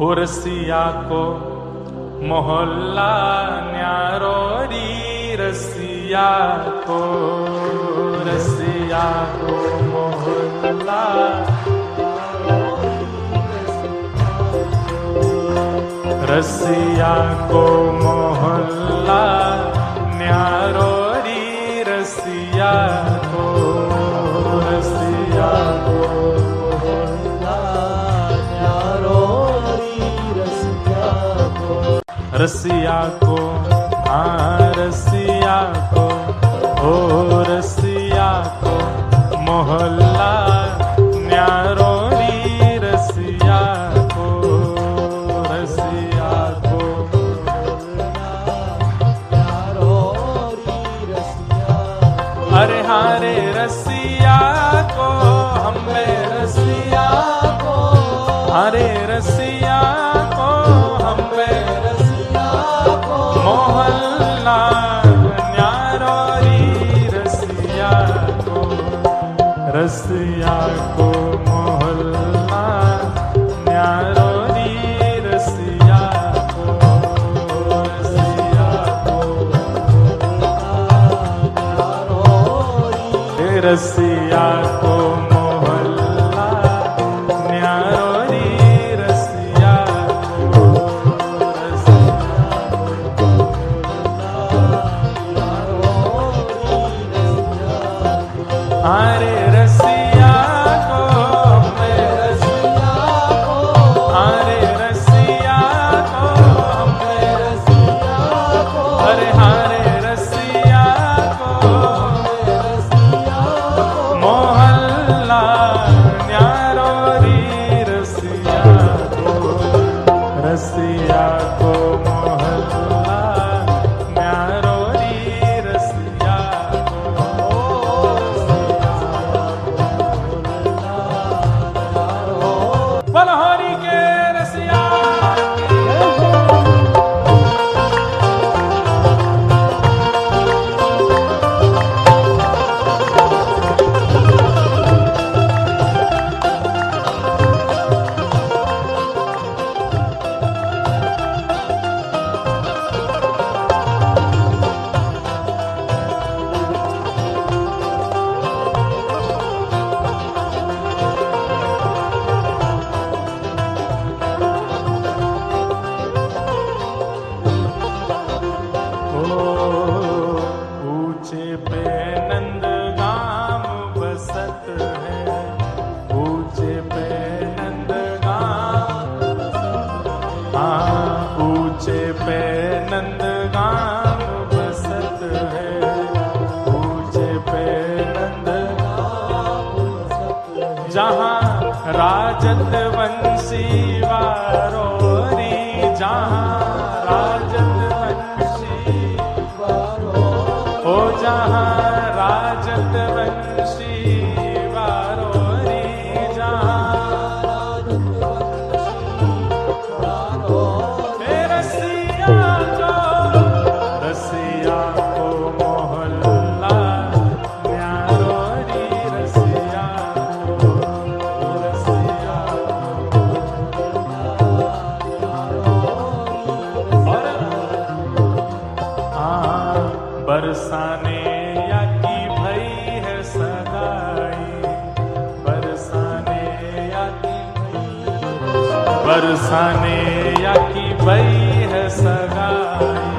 हो रसिया को मोहल्ला न्यारो री रसिया को रसिया को मोहल्ला। रसिया को मोहल्ला न्यारो री रसिया रसिया को हाँ रसिया को, ओ रसिया को, मोहल्ला न्यारो रसिया को रसिया को। अरे हारे रसिया को पे नंद गाम बसत है। ऊँचे पे नंद गाम हाँ ऊँचे पे नंद गाम बसत है। ऊँचे पे नंद जहाँ राजत वंशी वारोरी, जहाँ रसिया बरसाने या की भई है सगाई।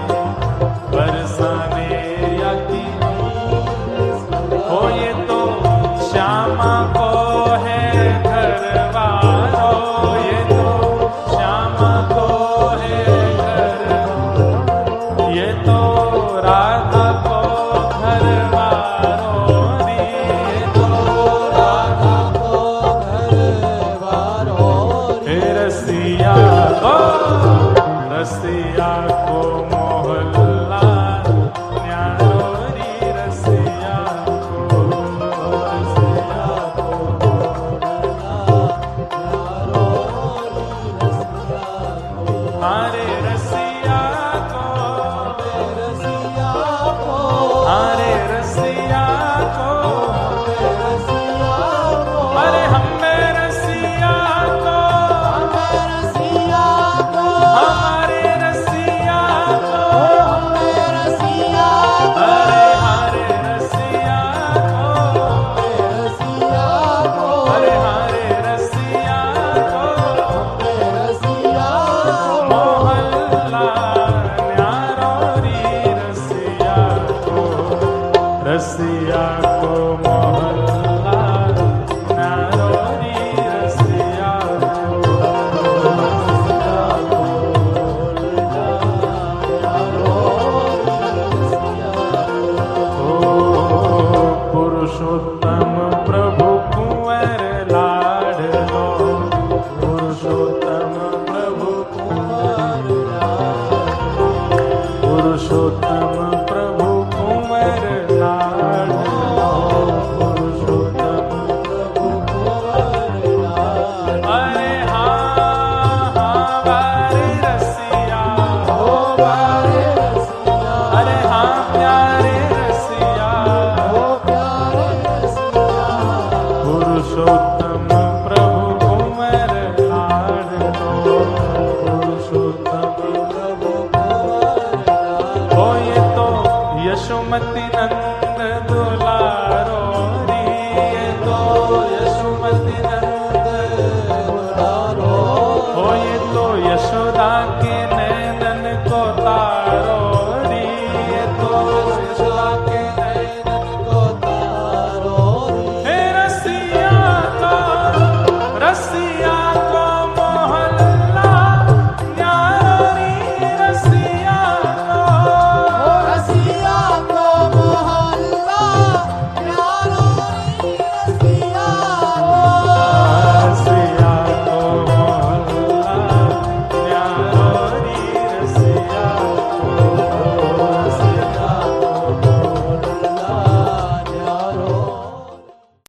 रसिया को मोहल्ला नारोनी रसिया को रसिया को ओ पुरुषोत्तम प्रभु कुंवर लाड लो पुरुषोत्तम प्रभु कुंवर पुरुषोत्तम मंदिर